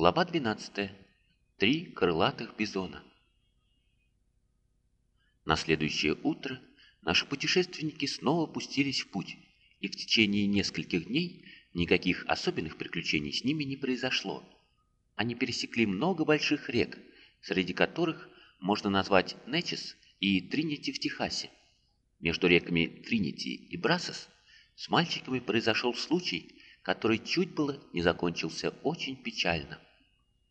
Глава 12. Три крылатых бизона. На следующее утро наши путешественники снова пустились в путь, и в течение нескольких дней никаких особенных приключений с ними не произошло. Они пересекли много больших рек, среди которых можно назвать Нечес и Тринити в Техасе. Между реками Тринити и Брасос с мальчиками произошел случай, который чуть было не закончился очень печально.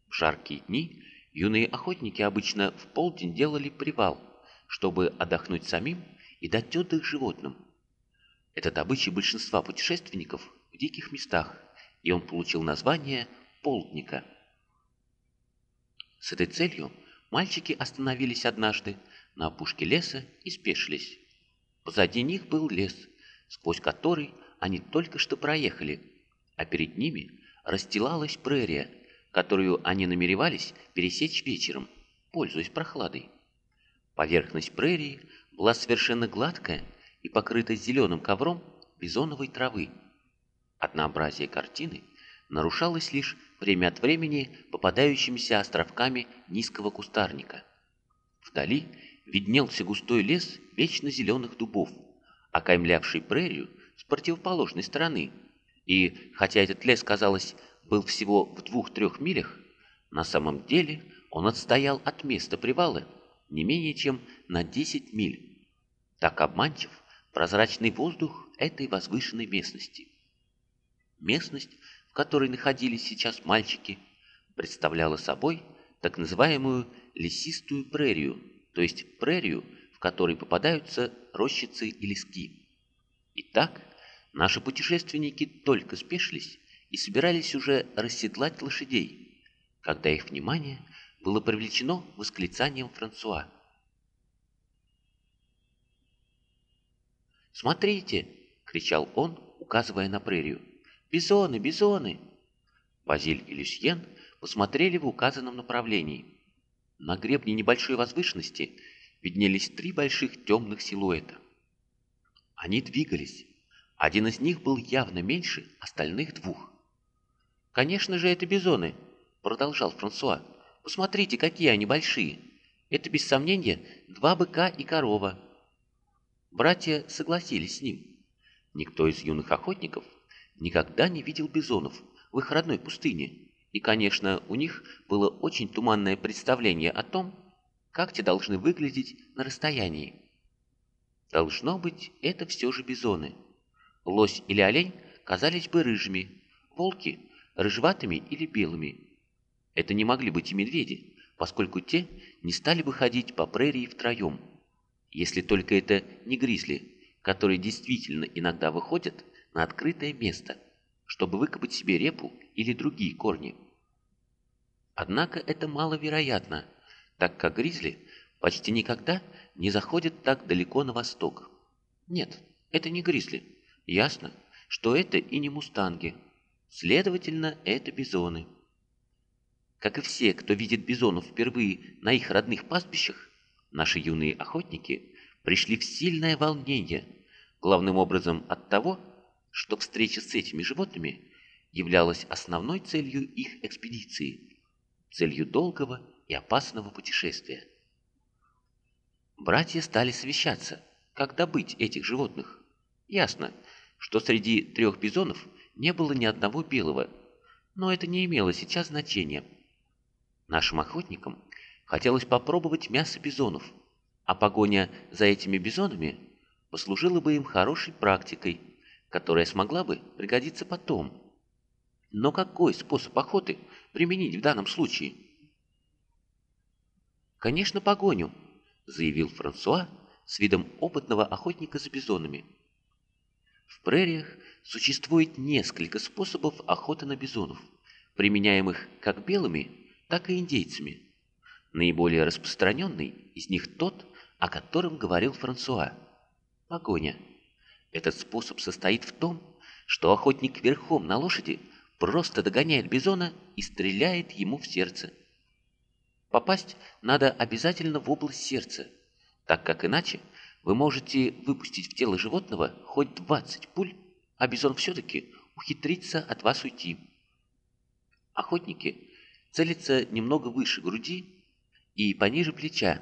В жаркие дни юные охотники обычно в полдень делали привал, чтобы отдохнуть самим и дать отдых животным. Это добыча большинства путешественников в диких местах, и он получил название «полдника». С этой целью мальчики остановились однажды на опушке леса и спешились. Позади них был лес, сквозь который они только что проехали, а перед ними расстилалась прерия, которую они намеревались пересечь вечером, пользуясь прохладой. Поверхность прерии была совершенно гладкая и покрыта зеленым ковром бизоновой травы. Однообразие картины нарушалось лишь время от времени попадающимися островками низкого кустарника. Вдали виднелся густой лес вечно зеленых дубов, окаймлявший прерию с противоположной стороны. И, хотя этот лес, казалось, был всего в двух-трех милях, на самом деле он отстоял от места привала не менее чем на 10 миль. Так обманчив прозрачный воздух этой возвышенной местности. Местность, в которой находились сейчас мальчики, представляла собой так называемую лесистую прерию, то есть прерию, в которой попадаются рощицы и лески. Итак, наши путешественники только спешились и собирались уже расседлать лошадей, когда их внимание было привлечено восклицанием Франсуа. «Смотрите!» — кричал он, указывая на прерию. «Бизоны! Бизоны!» Базиль и Люсьен посмотрели в указанном направлении. На гребне небольшой возвышенности виднелись три больших темных силуэта. Они двигались. Один из них был явно меньше остальных двух. «Конечно же, это бизоны», — продолжал Франсуа. «Посмотрите, какие они большие. Это, без сомнения, два быка и корова». Братья согласились с ним. Никто из юных охотников никогда не видел бизонов в их родной пустыне, и, конечно, у них было очень туманное представление о том, как те должны выглядеть на расстоянии. Должно быть, это все же бизоны. Лось или олень казались бы рыжими, волки – рыжеватыми или белыми. Это не могли быть и медведи, поскольку те не стали бы ходить по прерии втроем. Если только это не гризли, которые действительно иногда выходят на открытое место, чтобы выкопать себе репу или другие корни. Однако это маловероятно – так как гризли почти никогда не заходят так далеко на восток. Нет, это не гризли. Ясно, что это и не мустанги. Следовательно, это бизоны. Как и все, кто видит бизонов впервые на их родных пастбищах, наши юные охотники пришли в сильное волнение, главным образом от того, что встреча с этими животными являлась основной целью их экспедиции, целью долгого и опасного путешествия. Братья стали совещаться, как добыть этих животных. Ясно, что среди трех бизонов не было ни одного белого, но это не имело сейчас значения. Нашим охотникам хотелось попробовать мясо бизонов, а погоня за этими бизонами послужила бы им хорошей практикой, которая смогла бы пригодиться потом. Но какой способ охоты применить в данном случае – «Конечно, погоню», — заявил Франсуа с видом опытного охотника за бизонами. В прериях существует несколько способов охоты на бизонов, применяемых как белыми, так и индейцами. Наиболее распространенный из них тот, о котором говорил Франсуа – погоня. Этот способ состоит в том, что охотник верхом на лошади просто догоняет бизона и стреляет ему в сердце – Попасть надо обязательно в область сердца, так как иначе вы можете выпустить в тело животного хоть 20 пуль, а бизон все-таки ухитрится от вас уйти. Охотники целится немного выше груди и пониже плеча.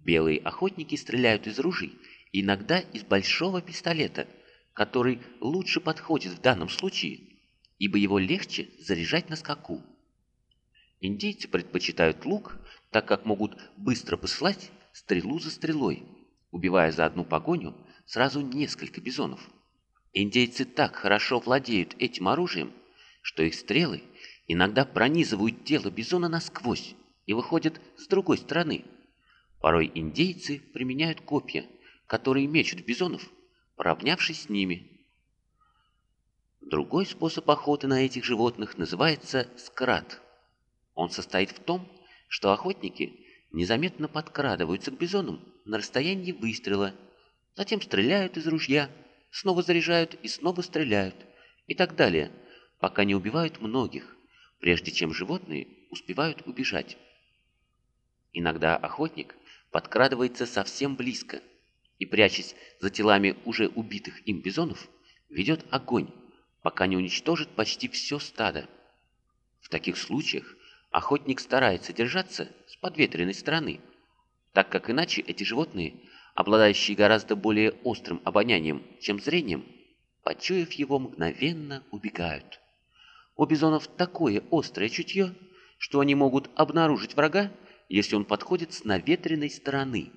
Белые охотники стреляют из ружей, иногда из большого пистолета, который лучше подходит в данном случае, ибо его легче заряжать на скаку. Индейцы предпочитают лук, так как могут быстро посылать стрелу за стрелой, убивая за одну погоню сразу несколько бизонов. Индейцы так хорошо владеют этим оружием, что их стрелы иногда пронизывают тело бизона насквозь и выходят с другой стороны. Порой индейцы применяют копья, которые мечут бизонов, поравнявшись с ними. Другой способ охоты на этих животных называется скрат. Он состоит в том, что охотники незаметно подкрадываются к бизонам на расстоянии выстрела, затем стреляют из ружья, снова заряжают и снова стреляют, и так далее, пока не убивают многих, прежде чем животные успевают убежать. Иногда охотник подкрадывается совсем близко и, прячась за телами уже убитых им бизонов, ведет огонь, пока не уничтожит почти все стадо. В таких случаях охотник старается держаться с подветренной стороны, так как иначе эти животные, обладающие гораздо более острым обонянием, чем зрением, почуяв его, мгновенно убегают. У бизонов такое острое чутье, что они могут обнаружить врага, если он подходит с наветренной стороны,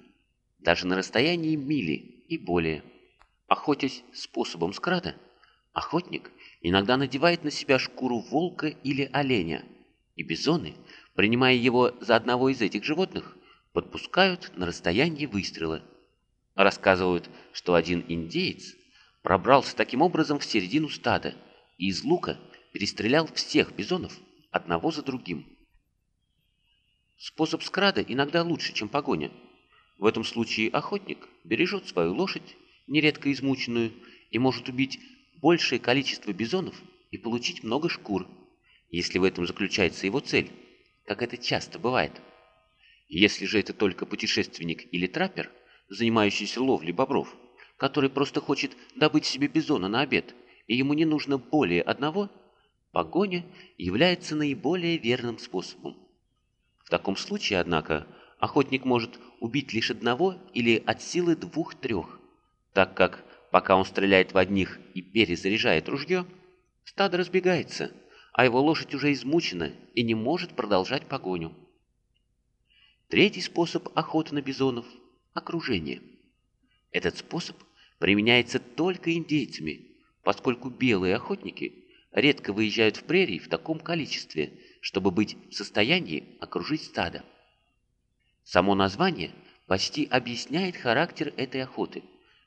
даже на расстоянии мили и более. Охотясь способом скрада, охотник иногда надевает на себя шкуру волка или оленя – и бизоны, принимая его за одного из этих животных, подпускают на расстояние выстрела. Рассказывают, что один индеец пробрался таким образом в середину стада и из лука перестрелял всех бизонов одного за другим. Способ скрада иногда лучше, чем погоня. В этом случае охотник бережет свою лошадь, нередко измученную, и может убить большее количество бизонов и получить много шкур если в этом заключается его цель, как это часто бывает. Если же это только путешественник или траппер, занимающийся ловлей бобров, который просто хочет добыть себе бизона на обед, и ему не нужно более одного, погоня является наиболее верным способом. В таком случае, однако, охотник может убить лишь одного или от силы двух-трех, так как, пока он стреляет в одних и перезаряжает ружье, стадо разбегается – а его лошадь уже измучена и не может продолжать погоню. Третий способ охоты на бизонов – окружение. Этот способ применяется только индейцами, поскольку белые охотники редко выезжают в прерии в таком количестве, чтобы быть в состоянии окружить стадо. Само название почти объясняет характер этой охоты,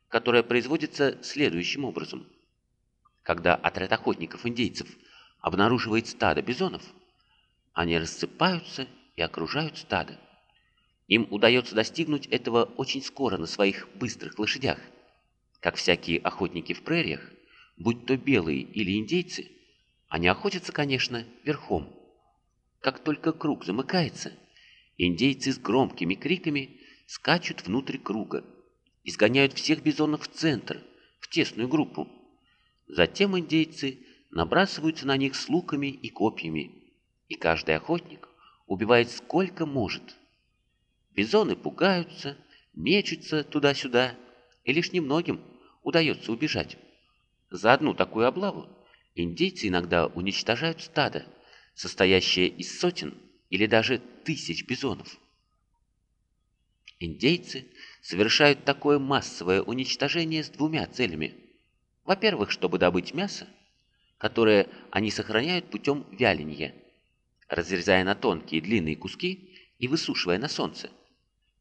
которая производится следующим образом. Когда отряд охотников-индейцев – обнаруживает стадо бизонов, они рассыпаются и окружают стадо. Им удается достигнуть этого очень скоро на своих быстрых лошадях. Как всякие охотники в прериях, будь то белые или индейцы, они охотятся, конечно, верхом. Как только круг замыкается, индейцы с громкими криками скачут внутрь круга, изгоняют всех бизонов в центр, в тесную группу. Затем индейцы набрасываются на них с луками и копьями, и каждый охотник убивает сколько может. Бизоны пугаются, мечутся туда-сюда, и лишь немногим удается убежать. За одну такую облаву индейцы иногда уничтожают стадо, состоящее из сотен или даже тысяч бизонов. Индейцы совершают такое массовое уничтожение с двумя целями. Во-первых, чтобы добыть мясо, которое они сохраняют путем вяления, разрезая на тонкие длинные куски и высушивая на солнце.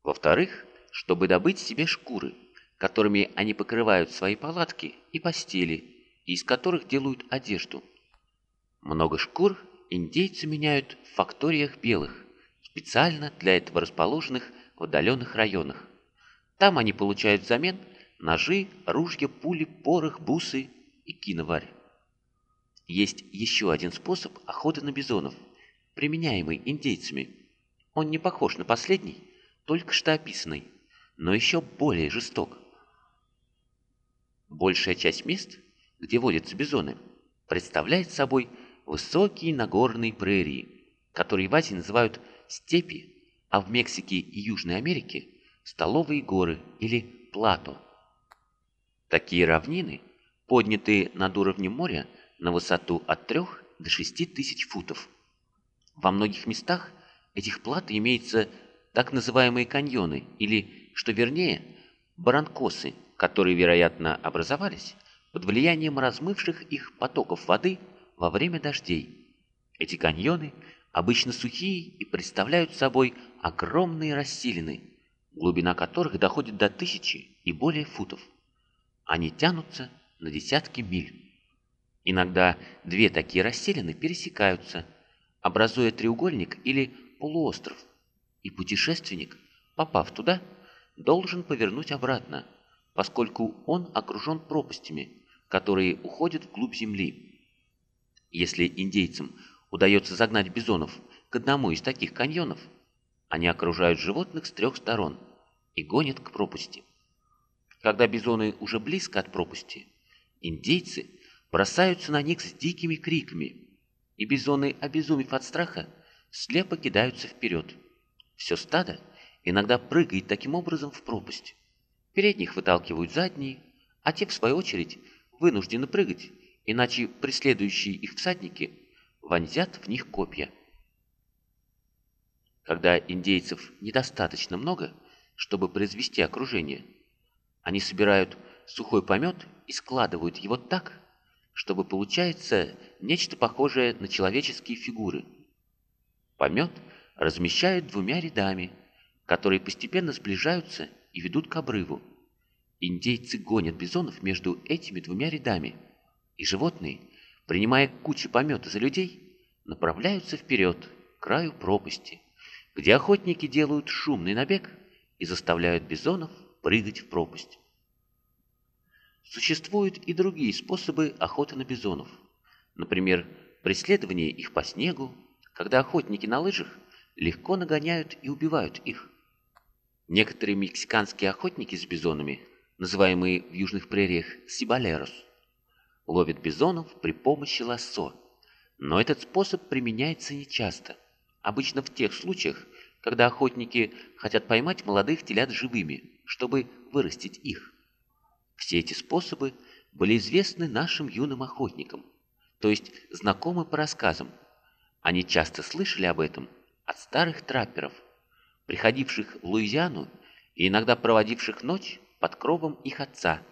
Во-вторых, чтобы добыть себе шкуры, которыми они покрывают свои палатки и постели, и из которых делают одежду. Много шкур индейцы меняют в факториях белых, специально для этого расположенных в отдаленных районах. Там они получают взамен ножи, ружья, пули, порох, бусы и киноварь. Есть еще один способ охоты на бизонов, применяемый индейцами. Он не похож на последний, только что описанный, но еще более жесток. Большая часть мест, где водятся бизоны, представляет собой высокие нагорные прерии, которые в Азии называют степи, а в Мексике и Южной Америке – столовые горы или плато. Такие равнины, поднятые над уровнем моря на высоту от 3 до 6 тысяч футов. Во многих местах этих плат имеются так называемые каньоны, или, что вернее, баранкосы, которые, вероятно, образовались под влиянием размывших их потоков воды во время дождей. Эти каньоны обычно сухие и представляют собой огромные расселины, глубина которых доходит до тысячи и более футов. Они тянутся на десятки миль. Иногда две такие расселины пересекаются, образуя треугольник или полуостров, и путешественник, попав туда, должен повернуть обратно, поскольку он окружен пропастями, которые уходят вглубь земли. Если индейцам удается загнать бизонов к одному из таких каньонов, они окружают животных с трех сторон и гонят к пропасти. Когда бизоны уже близко от пропасти, индейцы бросаются на них с дикими криками, и бизоны, обезумев от страха, слепо кидаются вперед. Все стадо иногда прыгает таким образом в пропасть. Передних выталкивают задние, а те, в свою очередь, вынуждены прыгать, иначе преследующие их всадники вонзят в них копья. Когда индейцев недостаточно много, чтобы произвести окружение, они собирают сухой помет и складывают его так, чтобы получается нечто похожее на человеческие фигуры. Помет размещают двумя рядами, которые постепенно сближаются и ведут к обрыву. Индейцы гонят бизонов между этими двумя рядами, и животные, принимая кучу помета за людей, направляются вперед, к краю пропасти, где охотники делают шумный набег и заставляют бизонов прыгать в пропасть. Существуют и другие способы охоты на бизонов. Например, преследование их по снегу, когда охотники на лыжах легко нагоняют и убивают их. Некоторые мексиканские охотники с бизонами называемые в южных прериях сибалерос, ловят бизонов при помощи лассо. Но этот способ применяется нечасто. Обычно в тех случаях, когда охотники хотят поймать молодых телят живыми, чтобы вырастить их. Все эти способы были известны нашим юным охотникам, то есть знакомы по рассказам. Они часто слышали об этом от старых трапперов, приходивших в Луизиану и иногда проводивших ночь под кровом их отца,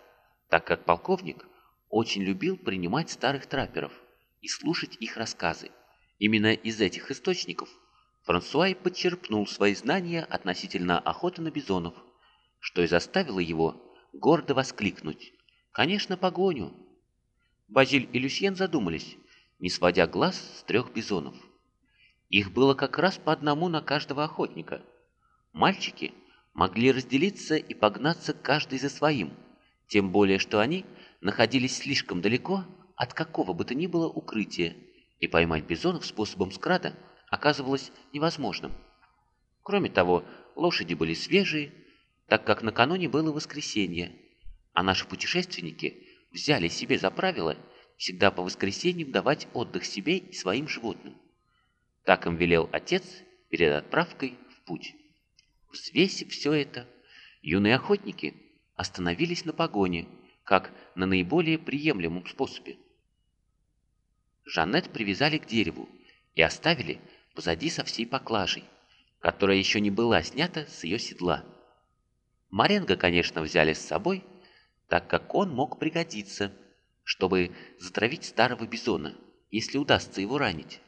так как полковник очень любил принимать старых трапперов и слушать их рассказы. Именно из этих источников Франсуа и подчерпнул свои знания относительно охоты на бизонов, что и заставило его гордо воскликнуть «Конечно, погоню!». Базиль и Люсьен задумались, не сводя глаз с трех бизонов. Их было как раз по одному на каждого охотника. Мальчики – могли разделиться и погнаться каждый за своим, тем более что они находились слишком далеко от какого бы то ни было укрытия, и поймать бизонов способом скрада оказывалось невозможным. Кроме того, лошади были свежие, так как накануне было воскресенье, а наши путешественники взяли себе за правило всегда по воскресеньям давать отдых себе и своим животным. Так им велел отец перед отправкой в путь. Взвесив все это, юные охотники остановились на погоне, как на наиболее приемлемом способе. Жанет привязали к дереву и оставили позади со всей поклажей, которая еще не была снята с ее седла. Маренго, конечно, взяли с собой, так как он мог пригодиться, чтобы затравить старого бизона, если удастся его ранить.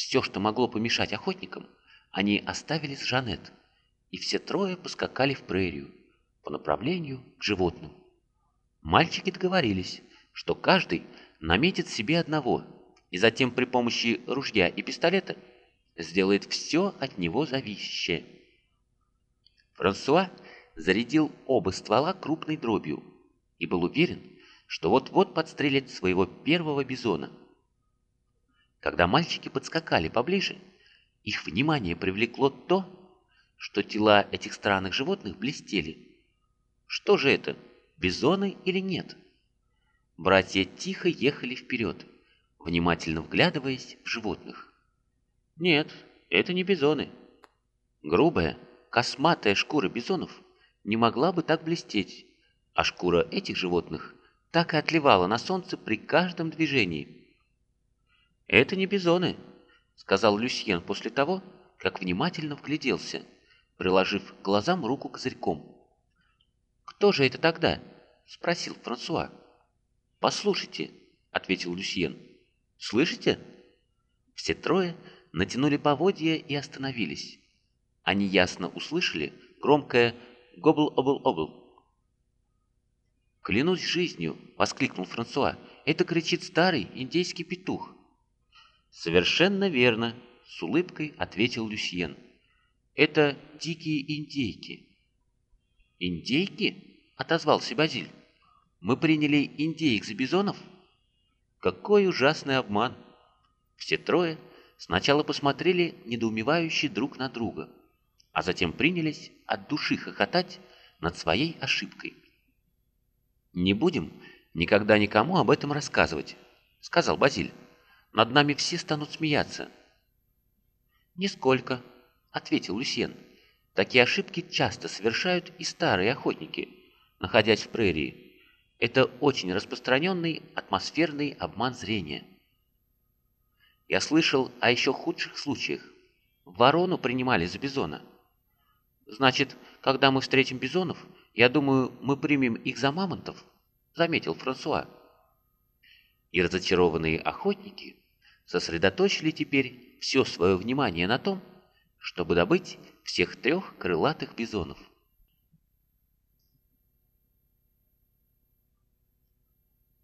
Все, что могло помешать охотникам, они оставили с Жанет – и все трое поскакали в прерию по направлению к животным. Мальчики договорились, что каждый наметит себе одного и затем при помощи ружья и пистолета сделает все от него зависящее. Франсуа зарядил оба ствола крупной дробью и был уверен, что вот-вот подстрелит своего первого бизона. Когда мальчики подскакали поближе, их внимание привлекло то, что тела этих странных животных блестели. Что же это, бизоны или нет? Братья тихо ехали вперед, внимательно вглядываясь в животных. Нет, это не бизоны. Грубая, косматая шкура бизонов не могла бы так блестеть, а шкура этих животных так и отливала на солнце при каждом движении. «Это не бизоны», — сказал Люсьен после того, как внимательно вгляделся, приложив глазам руку козырьком. «Кто же это тогда?» — спросил Франсуа. «Послушайте», — ответил Люсьен. «Слышите?» Все трое натянули поводья и остановились. Они ясно услышали громкое «гобл-обл-обл». «Клянусь жизнью!» — воскликнул Франсуа. «Это кричит старый индейский петух». «Совершенно верно!» — с улыбкой ответил Люсьен. «Это дикие индейки». «Индейки?» — отозвался Базиль. «Мы приняли индейк за бизонов?» «Какой ужасный обман!» Все трое сначала посмотрели недоумевающе друг на друга, а затем принялись от души хохотать над своей ошибкой. «Не будем никогда никому об этом рассказывать», — сказал Базиль. «Над нами все станут смеяться». «Нисколько», — ответил Люсьен. «Такие ошибки часто совершают и старые охотники, находясь в прерии. Это очень распространенный атмосферный обман зрения». Я слышал о еще худших случаях. Ворону принимали за бизона. Значит, когда мы встретим бизонов, я думаю, мы примем их за мамонтов, заметил Франсуа. И разочарованные охотники сосредоточили теперь все свое внимание на том, чтобы добыть всех трех крылатых бизонов.